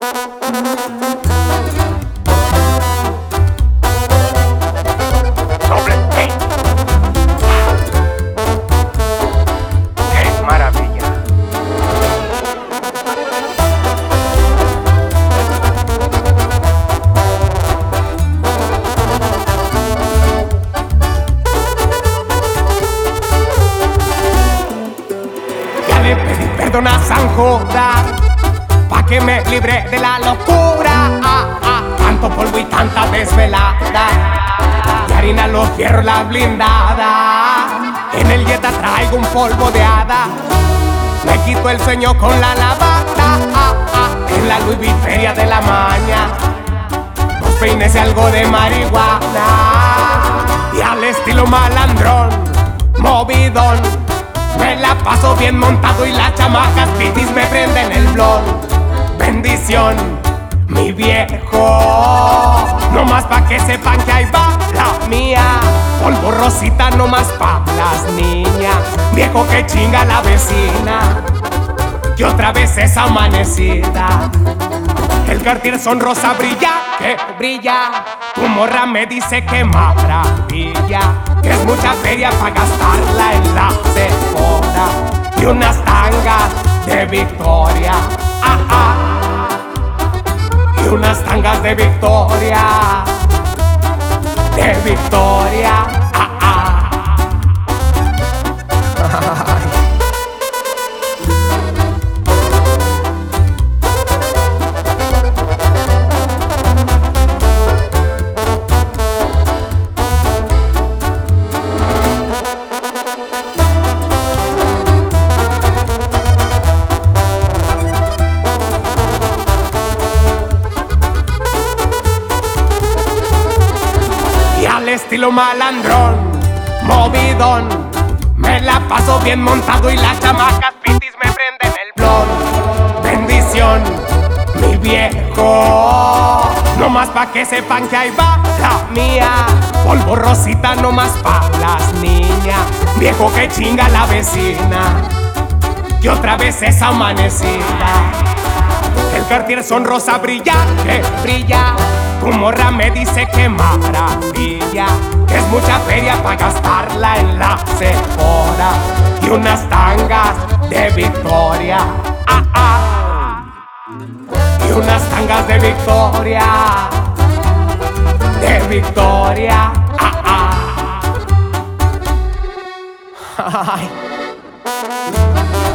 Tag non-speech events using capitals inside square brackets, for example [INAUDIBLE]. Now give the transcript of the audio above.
Doble T. ¡Qué maravilla! Ya le pedí perdón a San Judas Pa' que me libre de la locura. Ah, ah, Tanto polvo y tanta desvelada. Y harina los fierros la blindada. En el Jetta traigo un polvo de hada. Me quito el sueño con la lavada ah, ah, En la Louis de la maña Dos peines y algo de marihuana. Y al estilo malandrón Movidón. Me la paso bien montado y las chamacas pitis me prenden el blon. Bendición, mi viejo. No más pa' que sepan que ahí va la mía. Polvo rosita no más pa' las niñas. Viejo que chinga la vecina. Que otra vez es amanecida. El Cartier son rosa brilla, que brilla. Tu morra me dice que maravilla. Que es mucha feria para gastarla en la Sephora. Y unas tangas de Victoria. Ah, ah. Unas tangas de Victoria. Estilo malandrón, movidón. Me la paso bien montado y las chamacas pitis me prenden el blon. Bendición, mi viejo. No más pa' que sepan que ahí va mía. Polvo rosita no más pa' las niñas. Viejo que chinga la vecina. Que otra vez es amanecida. El Cartier son rosa brilla, que brilla. Tu morra me dice que maravilla. Es mucha feria para gastarla en la Sephora. Y unas tangas de Victoria. Ah, ah. Y unas tangas de Victoria. De Victoria. Ah, ah. [LAUGHS] Ay.